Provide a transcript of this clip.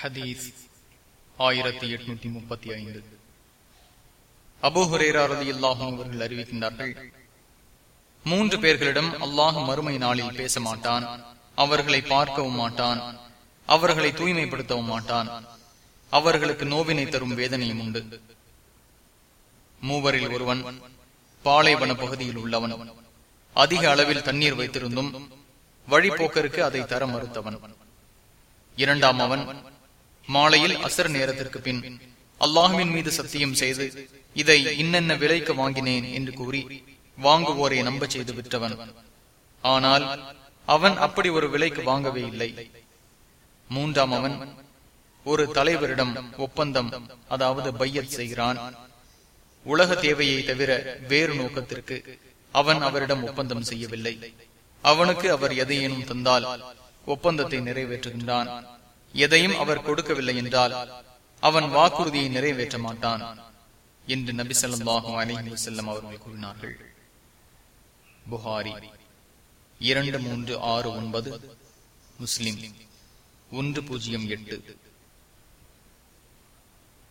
ஹதீஸ் ஆயிரத்தி எட்நூத்தி முப்பத்தி ஐந்து. அபோஹுரேரா ரலியல்லாஹும் அவர்கள் அறிவிக்கின்றார்கள் மூன்று பேர்களிடம் அல்லாஹ் மறுமை நாளில் பேச மாட்டான் அவர்களை பார்க்கவும் மாட்டான் அவர்களை தூய்மைப்படுத்தவும் மாட்டான் அவர்களுக்கு நோவினை தரும் வேதனையும் உண்டு. மூவரில் ஒருவன் பாலைவன பகுதியில் உள்ளவன் அதிக அளவில் தண்ணீர் வைத்திருந்தும் வழிபோக்கருக்கு அதை தர மறுத்தவன். இரண்டாம் அவன் மாலையில் அசர் நேரத்திற்கு பின் அல்லாஹுவின் மீது சத்தியம் செய்து இதை இன்னென்ன விலைக்கு வாங்கினேன்? என்று கூறி வாங்குவோரை நம்ப செய்து விற்றவன் ஆனால் அவன் அப்படி ஒரு விலைக்கு வாங்கவே இல்லை. மூன்றாம் அவன் ஒரு தலைவரிடம் ஒப்பந்தம் அதாவது பையத் செய்கிறான். உலக தேவையை தவிர வேறு நோக்கத்திற்கு அவன் அவரிடம் ஒப்பந்தம் செய்யவில்லை. அவனுக்கு அவர் எதையேனும் தந்தால் ஒப்பந்தத்தை நிறைவேற்றுகின்றான். எதையும் அவர் கொடுக்கவில்லை என்றால் அவன் வாக்குறுதியை நிறைவேற்ற மாட்டான் என்று நபி சொல்லாஹும் அலஹி செல்லம் அவர்கள் கூறினார்கள். புகாரி இரண்டு மூன்று ஆறு ஒன்பது முஸ்லிம் ஒன்று பூஜ்ஜியம் எட்டு.